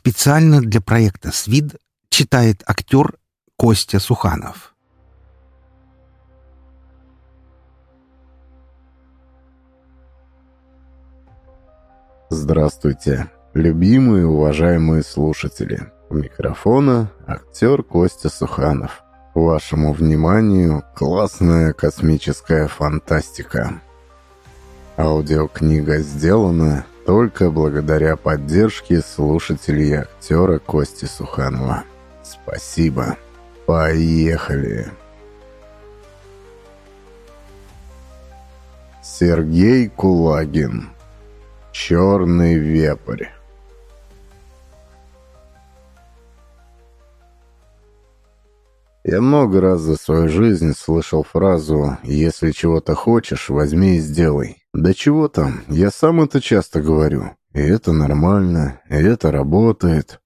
Специально для проекта «СВИД» читает актер Костя Суханов. Здравствуйте, любимые и уважаемые слушатели. У микрофона актер Костя Суханов. Вашему вниманию классная космическая фантастика. Аудиокнига сделана только благодаря поддержке слушателей и актера Кости Суханова. Спасибо. Поехали. Сергей Кулагин. Черный вепрь. Я много раз за свою жизнь слышал фразу «Если чего-то хочешь, возьми и сделай». Да чего там, я сам это часто говорю. И это нормально, и это работает.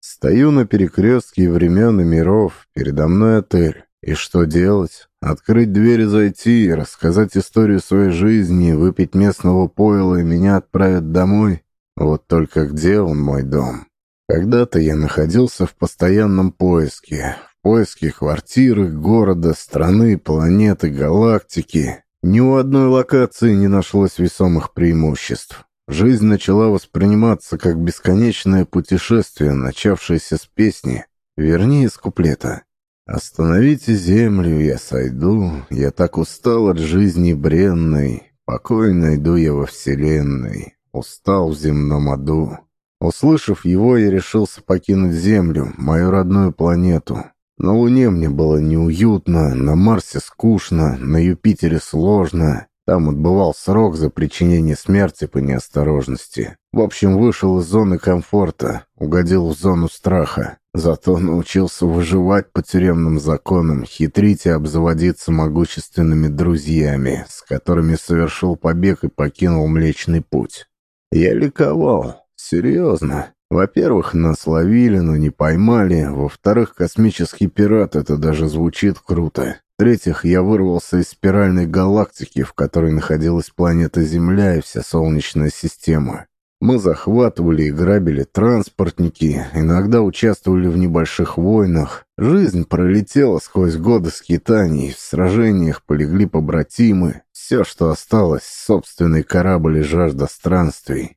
Стою на перекрестке времен и миров, передо мной отель. И что делать? Открыть дверь и зайти, рассказать историю своей жизни, выпить местного пойла и меня отправят домой? Вот только где он, мой дом? Когда-то я находился в постоянном поиске. В поиске квартиры, города, страны, планеты, галактики. Ни у одной локации не нашлось весомых преимуществ. Жизнь начала восприниматься как бесконечное путешествие, начавшееся с песни, вернее, с куплета. «Остановите землю, я сойду, я так устал от жизни бренной, покой найду я во вселенной, устал в земном аду». Услышав его, я решился покинуть Землю, мою родную планету. На Луне мне было неуютно, на Марсе скучно, на Юпитере сложно. Там отбывал срок за причинение смерти по неосторожности. В общем, вышел из зоны комфорта, угодил в зону страха. Зато научился выживать по тюремным законам, хитрить и обзаводиться могущественными друзьями, с которыми совершил побег и покинул Млечный Путь. Я ликовал. Серьезно. Во-первых, нас ловили, но не поймали. Во-вторых, космический пират — это даже звучит круто. В-третьих, я вырвался из спиральной галактики, в которой находилась планета Земля и вся Солнечная система. Мы захватывали и грабили транспортники, иногда участвовали в небольших войнах. Жизнь пролетела сквозь годы скитаний, в сражениях полегли побратимы. Все, что осталось, собственный корабль и жажда странствий.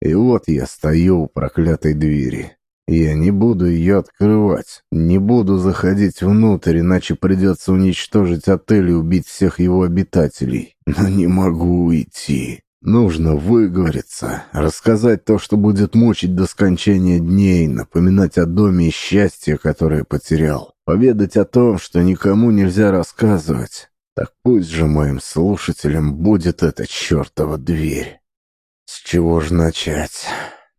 И вот я стою у проклятой двери. Я не буду ее открывать, не буду заходить внутрь, иначе придется уничтожить отель и убить всех его обитателей. Но не могу уйти. Нужно выговориться, рассказать то, что будет мучить до скончания дней, напоминать о доме и счастье, которое потерял, поведать о том, что никому нельзя рассказывать. Так пусть же моим слушателям будет эта чертова дверь. С чего же начать?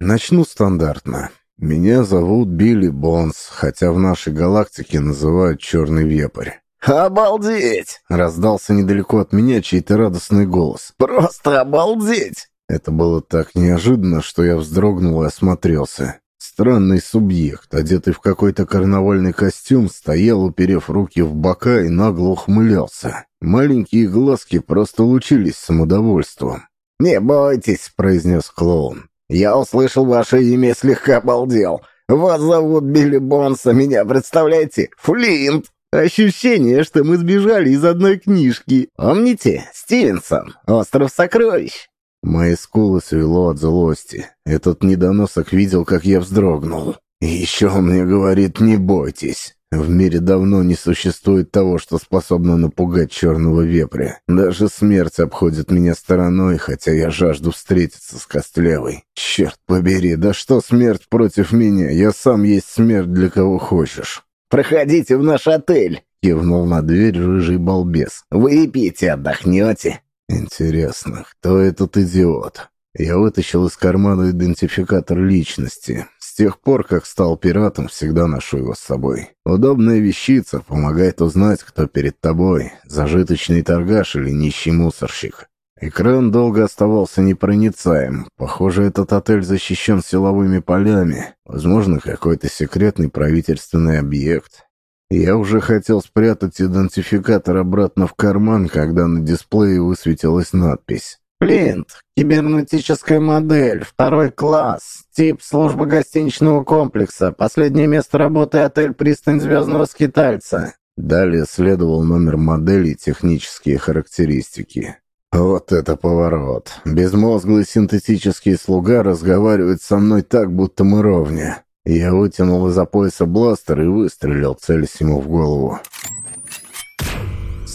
Начну стандартно. Меня зовут Билли Бонс, хотя в нашей галактике называют Черный Вепрь. «Обалдеть!» — раздался недалеко от меня чей-то радостный голос. «Просто обалдеть!» Это было так неожиданно, что я вздрогнул и осмотрелся. Странный субъект, одетый в какой-то карнавальный костюм, стоял, уперев руки в бока и нагло ухмылялся. Маленькие глазки просто лучились самодовольством. «Не бойтесь», — произнес клоун. «Я услышал ваше имя и слегка обалдел. Вас зовут Билли Бонс, а меня, представляете, Флинт. Ощущение, что мы сбежали из одной книжки. Помните, Стивенсон, «Остров сокровищ»?» Мои скулы свело от злости. Этот недоносок видел, как я вздрогнул. Еще он мне говорит «не бойтесь». В мире давно не существует того, что способно напугать черного вепря. Даже смерть обходит меня стороной, хотя я жажду встретиться с Костлявой. Черт побери, да что смерть против меня? Я сам есть смерть для кого хочешь. «Проходите в наш отель!» — кивнул на дверь рыжий балбес. «Выпейте, отдохнете!» «Интересно, кто этот идиот?» Я вытащил из кармана идентификатор личности. С тех пор, как стал пиратом, всегда ношу его с собой. Удобная вещица, помогает узнать, кто перед тобой, зажиточный торгаш или нищий мусорщик. Экран долго оставался непроницаем. Похоже, этот отель защищен силовыми полями. Возможно, какой-то секретный правительственный объект. Я уже хотел спрятать идентификатор обратно в карман, когда на дисплее высветилась надпись «Флинт, кибернетическая модель, второй класс, тип служба гостиничного комплекса, последнее место работы отель «Пристань Звездного Скитальца». Далее следовал номер модели и технические характеристики. Вот это поворот. Безмозглый синтетический слуга разговаривает со мной так, будто мы ровня. Я вытянул из-за пояса бластер и выстрелил, целясь ему в голову.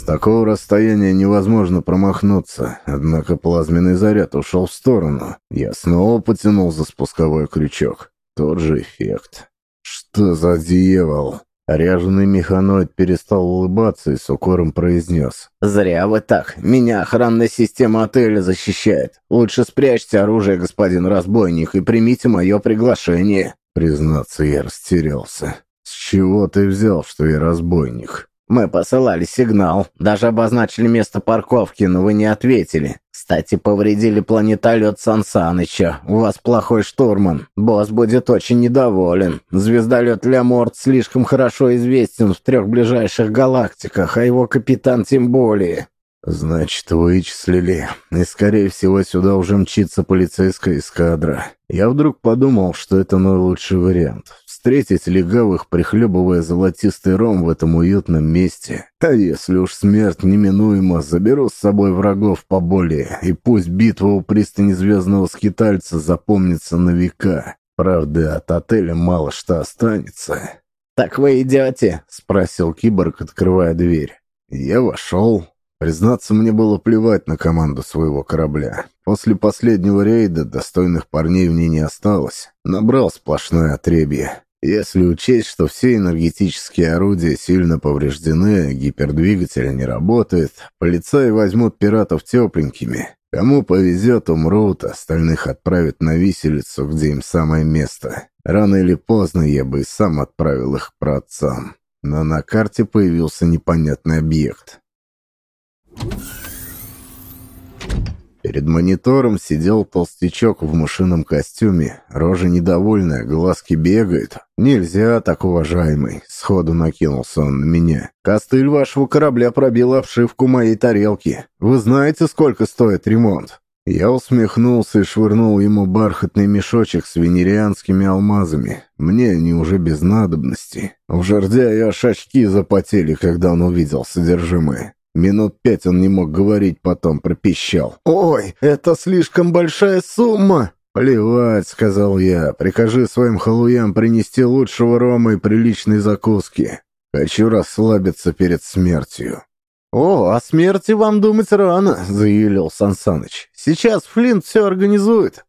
Такого расстояния невозможно промахнуться, однако плазменный заряд ушел в сторону. Я снова потянул за спусковой крючок. Тот же эффект. Что за дьявол? Ряженый механоид перестал улыбаться и с укором произнес. «Зря вы так. Меня охранная система отеля защищает. Лучше спрячьте оружие, господин разбойник, и примите мое приглашение». Признаться, я растерялся. «С чего ты взял, что я разбойник?» Мы посылали сигнал, даже обозначили место парковки, но вы не ответили. Кстати, повредили планетолет Сан Саныча. У вас плохой штурман. Босс будет очень недоволен. Звездолет Ляморт слишком хорошо известен в трех ближайших галактиках, а его капитан тем более. Значит, вычислили. И, скорее всего, сюда уже мчится полицейская эскадра. Я вдруг подумал, что это наилучший вариант встретить легавых, прихлебывая золотистый ром в этом уютном месте. А если уж смерть неминуема, заберу с собой врагов поболее, и пусть битва у пристани Звездного Скитальца запомнится на века. Правда, от отеля мало что останется. «Так вы идете?» — спросил киборг, открывая дверь. Я вошел. Признаться, мне было плевать на команду своего корабля. После последнего рейда достойных парней в ней не осталось. Набрал сплошное отребье. Если учесть, что все энергетические орудия сильно повреждены, гипердвигатель не работает, полицаи возьмут пиратов тепленькими. Кому повезет, умрут, остальных отправят на виселицу, где им самое место. Рано или поздно я бы и сам отправил их праотцам. Но на карте появился непонятный объект. Перед монитором сидел толстячок в мышином костюме, рожа недовольная, глазки бегают. «Нельзя так, уважаемый!» — сходу накинулся он на меня. «Костыль вашего корабля пробил обшивку моей тарелки. Вы знаете, сколько стоит ремонт?» Я усмехнулся и швырнул ему бархатный мешочек с венерианскими алмазами. Мне они уже без надобности. В жердя и аж запотели, когда он увидел содержимое. Минут пять он не мог говорить, потом пропищал. «Ой, это слишком большая сумма!» «Плевать», — сказал я. «Прикажи своим халуям принести лучшего рома и приличной закуски. Хочу расслабиться перед смертью». «О, о смерти вам думать рано», — заявил Сансаныч. «Сейчас Флинт все организует».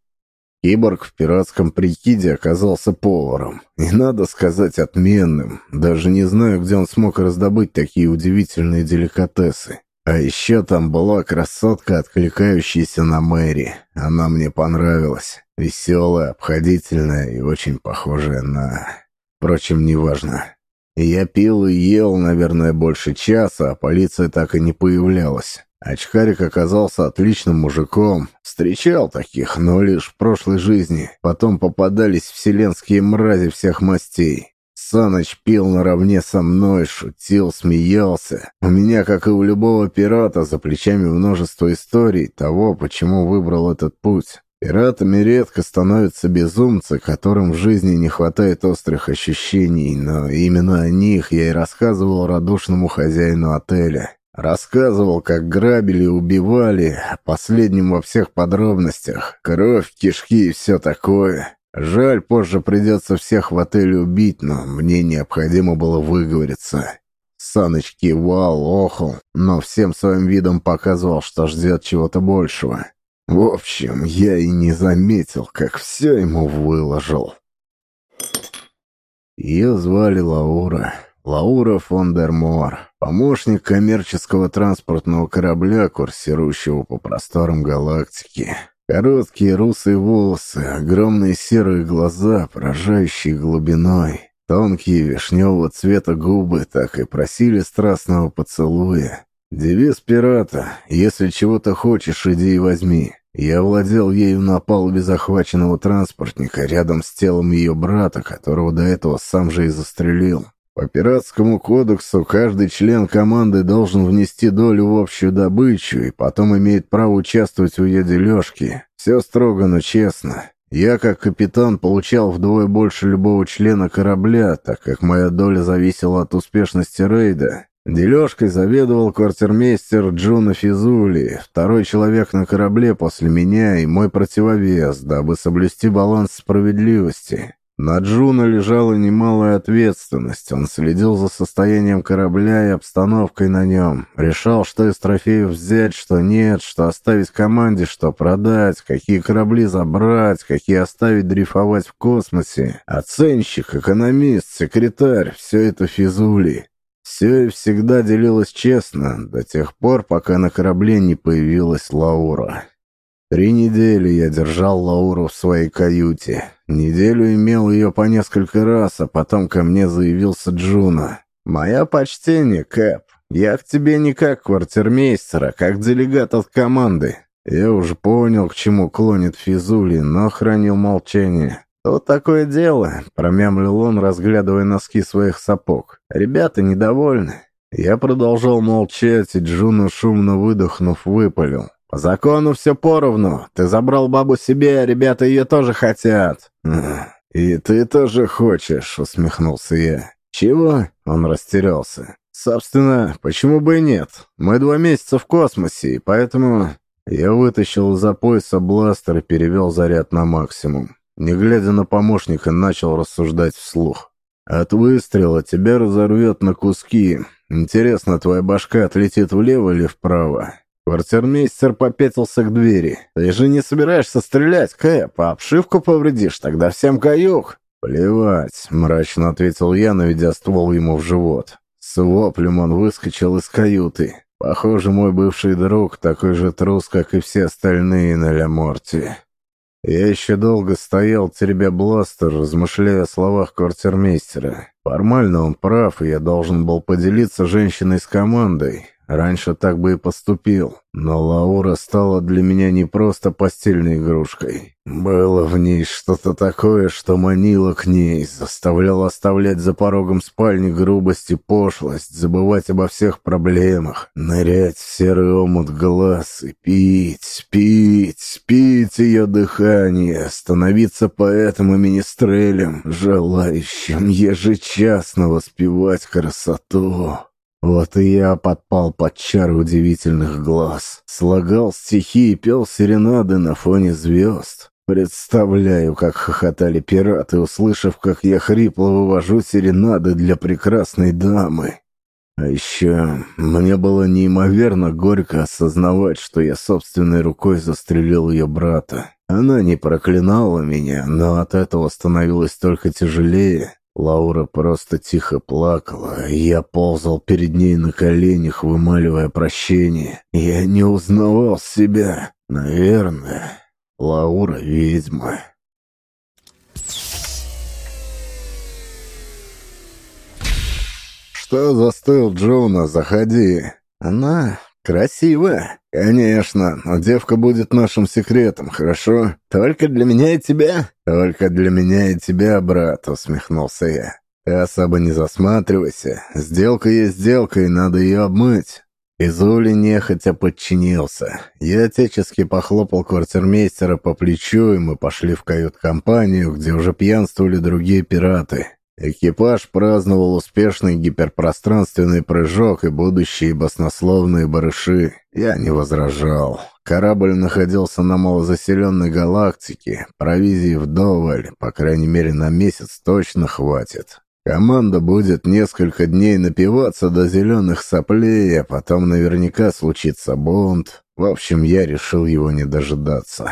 Киборг в пиратском прикиде оказался поваром. И, надо сказать, отменным. Даже не знаю, где он смог раздобыть такие удивительные деликатесы. А еще там была красотка, откликающаяся на Мэри. Она мне понравилась. Веселая, обходительная и очень похожая на... Впрочем, неважно. Я пил и ел, наверное, больше часа, а полиция так и не появлялась. Очкарик оказался отличным мужиком. Встречал таких, но лишь в прошлой жизни. Потом попадались вселенские мрази всех мастей. Саныч пил наравне со мной, шутил, смеялся. У меня, как и у любого пирата, за плечами множество историй того, почему выбрал этот путь. Пиратами редко становятся безумцы, которым в жизни не хватает острых ощущений, но именно о них я и рассказывал радушному хозяину отеля. Рассказывал, как грабили убивали, последним во всех подробностях. Кровь, кишки и все такое. Жаль, позже придется всех в отеле убить, но мне необходимо было выговориться. Саныч кивал, охал, но всем своим видом показывал, что ждет чего-то большего. В общем, я и не заметил, как все ему выложил. Ее звали Лаура. Лаура фон дер Мор, помощник коммерческого транспортного корабля, курсирующего по просторам галактики. Короткие русые волосы, огромные серые глаза, поражающие глубиной. Тонкие вишневого цвета губы так и просили страстного поцелуя. Девиз пирата «Если чего-то хочешь, иди и возьми». Я владел ею на палубе захваченного транспортника рядом с телом ее брата, которого до этого сам же и застрелил. По пиратскому кодексу каждый член команды должен внести долю в общую добычу и потом имеет право участвовать в ее дележке. Все строго, но честно. Я, как капитан, получал вдвое больше любого члена корабля, так как моя доля зависела от успешности рейда. Дележкой заведовал квартирмейстер Джуна Физули, второй человек на корабле после меня и мой противовес, дабы соблюсти баланс справедливости. На Джуне лежала немалая ответственность. Он следил за состоянием корабля и обстановкой на нем. Решал, что из трофеев взять, что нет, что оставить команде, что продать, какие корабли забрать, какие оставить дрейфовать в космосе. Оценщик, экономист, секретарь — все это Физули. Все и всегда делилось честно, до тех пор, пока на корабле не появилась Лаура. Три недели я держал Лауру в своей каюте. Неделю имел ее по несколько раз, а потом ко мне заявился Джуна. «Мое почтение, Кэп. Я к тебе не как квартирмейстер, а как делегат от команды». Я уже понял, к чему клонит Физули, но хранил молчание. «Тут такое дело», — промямлил он, разглядывая носки своих сапог. «Ребята недовольны». Я продолжал молчать, и Джуна, шумно выдохнув, выпалил. «По закону все поровну. Ты забрал бабу себе, а ребята ее тоже хотят». «И ты тоже хочешь», — усмехнулся я. «Чего?» — он растерялся. «Собственно, почему бы и нет? Мы два месяца в космосе, и поэтому...» Я вытащил из-за пояса бластер и перевел заряд на максимум. Не глядя на помощника, начал рассуждать вслух. «От выстрела тебя разорвет на куски. Интересно, твоя башка отлетит влево или вправо? Квартирмейстер попятился к двери. «Ты же не собираешься стрелять, Кэп, а обшивку повредишь, тогда всем каюк!» «Плевать», — мрачно ответил я, наведя ствол ему в живот. С воплем он выскочил из каюты. Похоже, мой бывший друг такой же трус, как и все остальные на Ля-Морти. Я еще долго стоял, теребя бластер, размышляя о словах квартирмейстера. Формально он прав, и я должен был поделиться женщиной с командой. Раньше так бы и поступил, но Лаура стала для меня не просто постельной игрушкой. Было в ней что-то такое, что манило к ней, заставляло оставлять за порогом спальни грубость и пошлость, забывать обо всех проблемах, нырять в серый омут глаз и пить, пить, пить ее дыхание, становиться поэтом и министрелем, желающим ежечасно воспевать красоту. Вот и я подпал под чары удивительных глаз. Слагал стихи и пел серенады на фоне звезд. Представляю, как хохотали пираты, услышав, как я хрипло вывожу серенады для прекрасной дамы. А еще мне было неимоверно горько осознавать, что я собственной рукой застрелил ее брата. Она не проклинала меня, но от этого становилось только тяжелее. Лаура просто тихо плакала, и я ползал перед ней на коленях, вымаливая прощение. Я не узнавал себя. Наверное, Лаура ведьма. «Что застыл, Джона? Заходи!» «Она красивая!» «Конечно, но девка будет нашим секретом, хорошо? Только для меня и тебя?» «Только для меня и тебя, брат», — усмехнулся я. «Ты особо не засматривайся. Сделка есть сделка, и надо ее обмыть». Изули нехотя подчинился. Я отечески похлопал квартирмейстера по плечу, и мы пошли в кают-компанию, где уже пьянствовали другие пираты. Экипаж праздновал успешный гиперпространственный прыжок и будущие баснословные барыши. Я не возражал. Корабль находился на малозаселенной галактике. Провизии вдоволь, по крайней мере на месяц точно хватит. Команда будет несколько дней напиваться до зеленых соплей, а потом наверняка случится бунт. В общем, я решил его не дожидаться.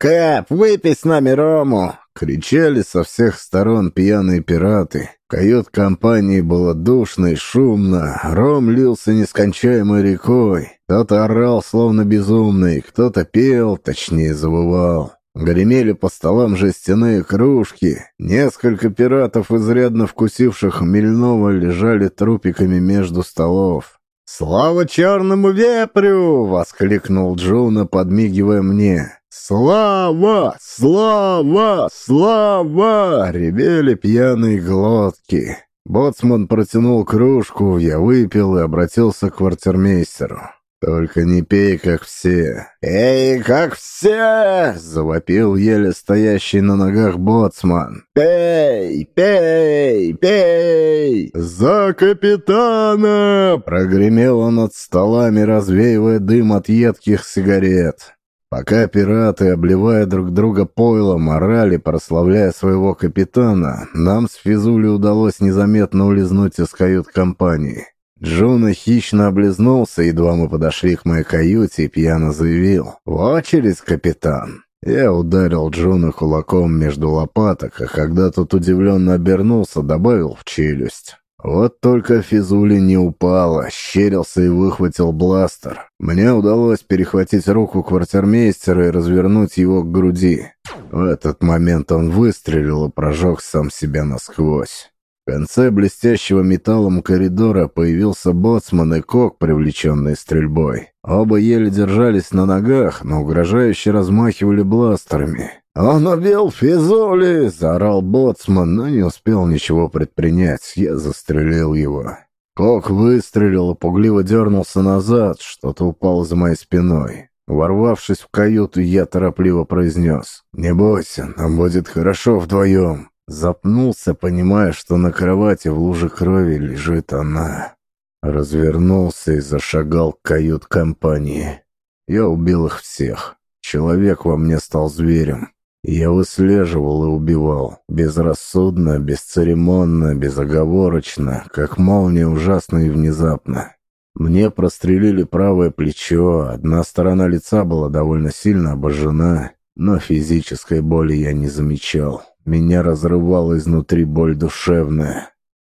«Кэп, выпей с нами рому!» Кричали со всех сторон пьяные пираты. Кают-компании было душно и шумно. Ром лился нескончаемой рекой. Кто-то орал, словно безумный, кто-то пел, точнее завывал. Гремели по столам жестяные кружки. Несколько пиратов, изрядно вкусивших хмельного, лежали трупиками между столов. «Слава черному вепрю!» — воскликнул Джуна, подмигивая мне. «Слава! Слава! Слава!» — ревели пьяные глотки. Боцман протянул кружку, я выпил и обратился к квартирмейстеру. «Только не пей, как все». «Эй, как все!» — завопил еле стоящий на ногах боцман. «Пей, пей, пей!» «За капитана!» — прогремел он над столами, развеивая дым от едких сигарет. Пока пираты, обливая друг друга пойлом, орали, прославляя своего капитана, нам с Физули удалось незаметно улизнуть из кают-компании. Джуна хищно облизнулся, едва мы подошли к моей каюте и пьяно заявил «В очередь, капитан!». Я ударил Джуна кулаком между лопаток, а когда тот удивленно обернулся, добавил в челюсть. Вот только Физули не упала, щерился и выхватил бластер. Мне удалось перехватить руку квартирмейстера и развернуть его к груди. В этот момент он выстрелил и прожег сам себя насквозь. В конце блестящего металлом коридора появился боцман и кок, привлеченный стрельбой. Оба еле держались на ногах, но угрожающе размахивали бластерами. «Он убил Физули!» — заорал боцман, но не успел ничего предпринять. Я застрелил его. Кок выстрелил и пугливо дернулся назад, что-то упало за моей спиной. Ворвавшись в каюту, я торопливо произнес. «Не бойся, нам будет хорошо вдвоем». Запнулся, понимая, что на кровати в луже крови лежит она. Развернулся и зашагал к кают-компании. Я убил их всех. Человек во мне стал зверем. Я выслеживал и убивал. Безрассудно, бесцеремонно, безоговорочно, как молния ужасно и внезапно. Мне прострелили правое плечо, одна сторона лица была довольно сильно обожжена, но физической боли я не замечал. Меня разрывала изнутри боль душевная.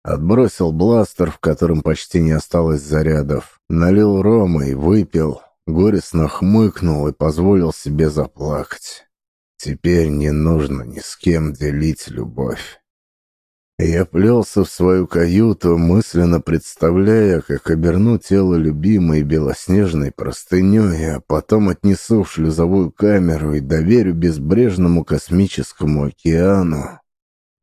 Отбросил бластер, в котором почти не осталось зарядов. Налил рома и выпил. Горестно хмыкнул и позволил себе заплакать. Теперь не нужно ни с кем делить любовь. Я плелся в свою каюту, мысленно представляя, как оберну тело любимой белоснежной простыней, а потом отнесу в шлюзовую камеру и доверю безбрежному космическому океану.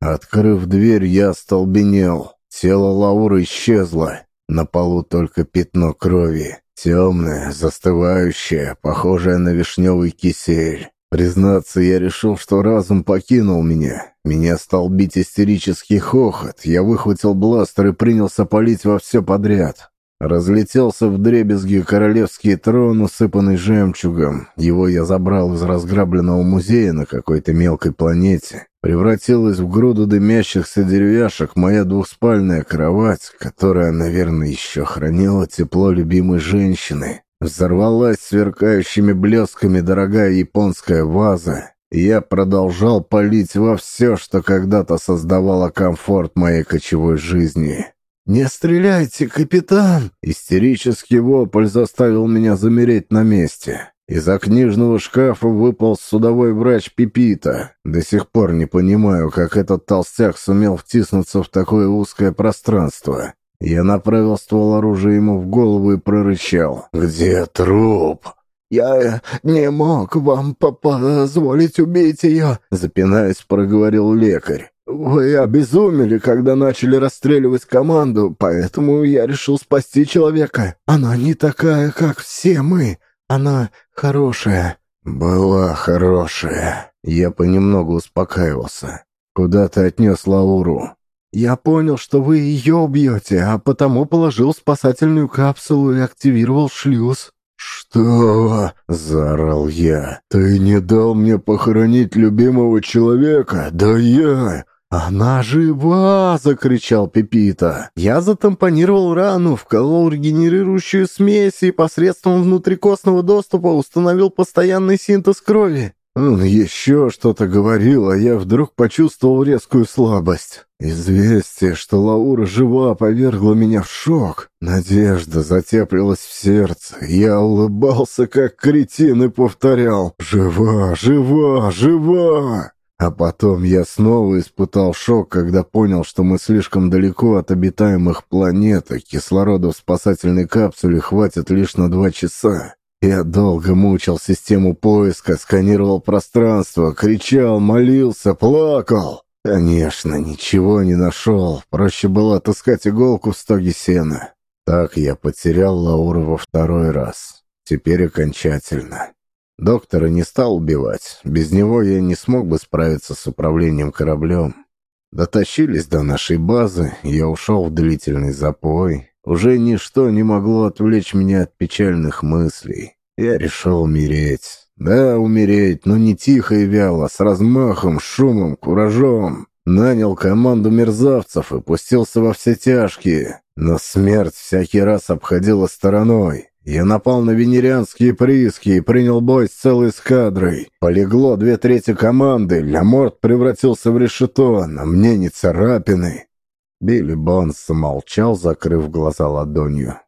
Открыв дверь, я остолбенел. Тело Лауры исчезло. На полу только пятно крови. Темное, застывающее, похожее на вишневый кисель. Признаться, я решил, что разум покинул меня. Меня стал бить истерический хохот. Я выхватил бластер и принялся палить во все подряд. Разлетелся в дребезги королевский трон, усыпанный жемчугом. Его я забрал из разграбленного музея на какой-то мелкой планете. Превратилась в груду дымящихся деревяшек моя двухспальная кровать, которая, наверное, еще хранила тепло любимой женщины. Взорвалась сверкающими блесками дорогая японская ваза. Я продолжал палить во все, что когда-то создавало комфорт моей кочевой жизни. «Не стреляйте, капитан!» Истерический вопль заставил меня замереть на месте. Из-за книжного шкафа выпал судовой врач Пипита. До сих пор не понимаю, как этот толстяк сумел втиснуться в такое узкое пространство. Я направил ствол оружия ему в голову и прорычал. «Где труп?» «Я не мог вам позволить убить ее», — запинаясь, проговорил лекарь. «Вы обезумели, когда начали расстреливать команду, поэтому я решил спасти человека. Она не такая, как все мы. Она хорошая». «Была хорошая». Я понемногу успокаивался. «Куда ты отнес Лауру?» «Я понял, что вы ее убьете, а потому положил спасательную капсулу и активировал шлюз». «Что?» — заорал я. «Ты не дал мне похоронить любимого человека? Да я...» «Она жива!» — закричал Пепита. «Я затампонировал рану, вколол регенерирующую смесь и посредством внутрикостного доступа установил постоянный синтез крови. Он еще что-то говорил, а я вдруг почувствовал резкую слабость. Известие, что Лаура жива, повергло меня в шок. Надежда затеплилась в сердце. Я улыбался, как кретин, и повторял «Жива, жива, жива!» А потом я снова испытал шок, когда понял, что мы слишком далеко от обитаемых планет, и кислорода в спасательной капсуле хватит лишь на два часа. Я долго мучил систему поиска, сканировал пространство, кричал, молился, плакал. Конечно, ничего не нашел. Проще было отыскать иголку в стоге сена. Так я потерял Лауру во второй раз. Теперь окончательно. Доктора не стал убивать. Без него я не смог бы справиться с управлением кораблем. Дотащились до нашей базы, я ушел в длительный запой. Уже ничто не могло отвлечь меня от печальных мыслей. Я решил умереть. Да, умереть, но не тихо и вяло, с размахом, шумом, куражом. Нанял команду мерзавцев и пустился во все тяжкие. Но смерть всякий раз обходила стороной. Я напал на венерианские прииски и принял бой с целой эскадрой. Полегло две трети команды, Ламорт превратился в решето, на мне не царапины. Билли Бонс молчал, закрыв глаза ладонью.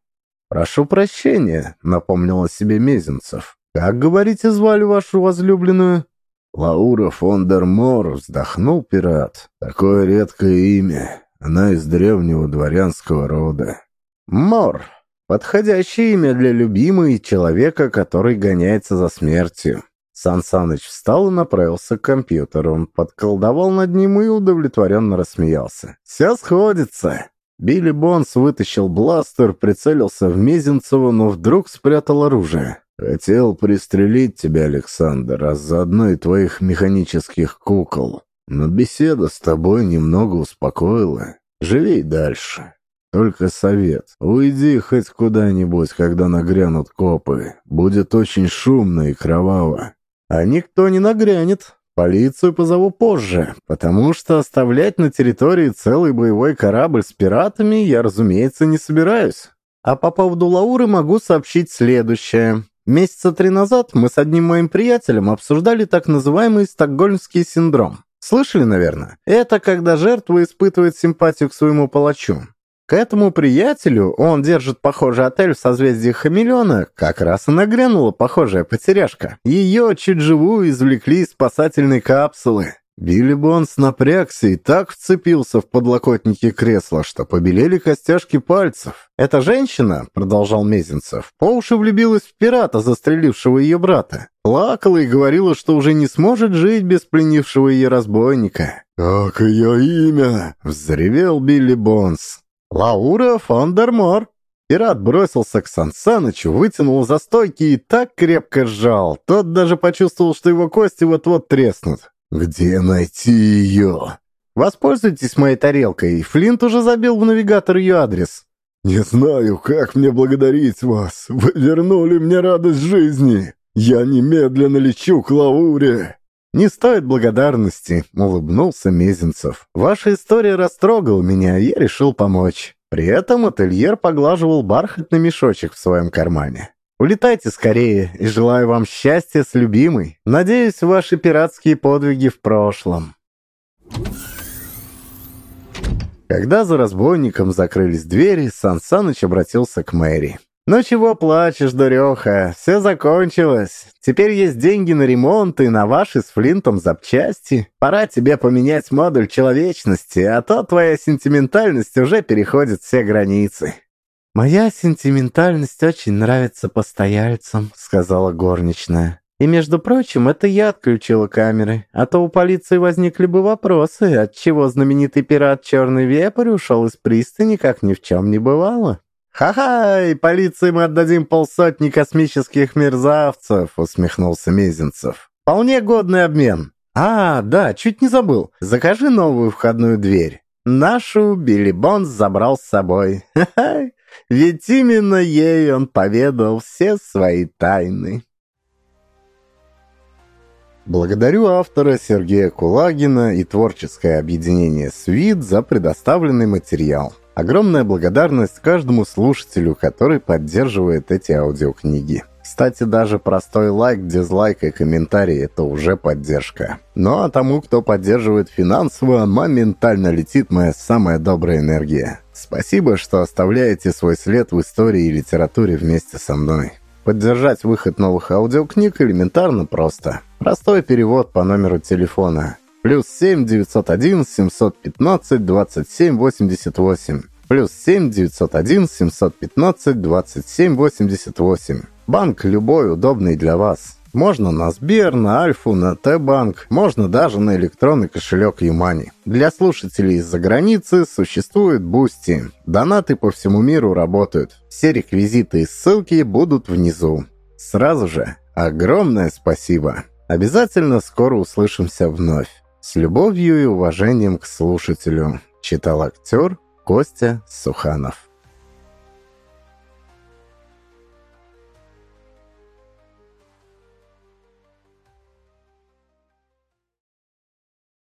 «Прошу прощения», — напомнил о себе Мезенцев. «Как, говорите, звали вашу возлюбленную?» Лаура фон дер Мор вздохнул пират. Такое редкое имя. Она из древнего дворянского рода. «Мор», Подходящее имя для любимой человека, который гоняется за смертью. Сан Саныч встал и направился к компьютеру. Он подколдовал над ним и удовлетворенно рассмеялся. «Все сходится!» Билли Бонс вытащил бластер, прицелился в Мезенцева, но вдруг спрятал оружие. «Хотел пристрелить тебя, Александр, а заодно и твоих механических кукол. Но беседа с тобой немного успокоила. Живей дальше». Только совет. Уйди хоть куда-нибудь, когда нагрянут копы. Будет очень шумно и кроваво. А никто не нагрянет. Полицию позову позже, потому что оставлять на территории целый боевой корабль с пиратами я, разумеется, не собираюсь. А по поводу Лауры могу сообщить следующее. Месяца три назад мы с одним моим приятелем обсуждали так называемый стокгольмский синдром. Слышали, наверное? Это когда жертва испытывает симпатию к своему палачу. К этому приятелю, он держит похожий отель в созвездии Хамелеона, как раз и нагрянула похожая потеряшка. Ее чуть живую извлекли из спасательной капсулы. Билли Бонс напрягся и так вцепился в подлокотники кресла, что побелели костяшки пальцев. «Эта женщина», — продолжал Мезенцев, — по уши влюбилась в пирата, застрелившего ее брата. Плакала и говорила, что уже не сможет жить без пленившего ее разбойника. «Как ее имя?» — взревел Билли Бонс. «Лаура фон дер Мор». Пират бросился к Сансанычу, вытянул за стойки и так крепко сжал. Тот даже почувствовал, что его кости вот-вот треснут. «Где найти ее?» «Воспользуйтесь моей тарелкой. Флинт уже забил в навигатор ее адрес». «Не знаю, как мне благодарить вас. Вы вернули мне радость жизни. Я немедленно лечу к Лауре». «Не стоит благодарности», — улыбнулся Мезенцев. «Ваша история растрогала меня, я решил помочь». При этом ательер поглаживал бархатный мешочек в своем кармане. «Улетайте скорее, и желаю вам счастья с любимой. Надеюсь, ваши пиратские подвиги в прошлом». Когда за разбойником закрылись двери, Сан Саныч обратился к Мэри. «Ну чего плачешь, дуреха? Все закончилось. Теперь есть деньги на ремонт и на ваши с Флинтом запчасти. Пора тебе поменять модуль человечности, а то твоя сентиментальность уже переходит все границы». «Моя сентиментальность очень нравится постояльцам», — сказала горничная. «И, между прочим, это я отключила камеры, а то у полиции возникли бы вопросы, отчего знаменитый пират Черный Вепрь ушел из пристани, как ни в чем не бывало». «Ха-ха! И полиции мы отдадим полсотни космических мерзавцев!» — усмехнулся Мезенцев. «Вполне годный обмен. А, да, чуть не забыл. Закажи новую входную дверь. Нашу Билли Бонс забрал с собой. Ха-ха! Ведь именно ей он поведал все свои тайны». Благодарю автора Сергея Кулагина и творческое объединение «Свит» за предоставленный материал. Огромная благодарность каждому слушателю, который поддерживает эти аудиокниги. Кстати, даже простой лайк, дизлайк и комментарий – это уже поддержка. Ну а тому, кто поддерживает финансово, моментально летит моя самая добрая энергия. Спасибо, что оставляете свой след в истории и литературе вместе со мной. Поддержать выход новых аудиокниг элементарно просто. Простой перевод по номеру телефона. Плюс 7 901 715 27 88 плюс 7 901 715 27 88. Банк любой, удобный для вас. Можно на Сбер, на Альфу, на Т-банк, можно даже на электронный кошелек ЮMoney. Для слушателей из-за границы существует Boosty. Донаты по всему миру работают. Все реквизиты и ссылки будут внизу. Сразу же огромное спасибо. Обязательно скоро услышимся вновь. С любовью и уважением к слушателю. Читал актер Костя Суханов.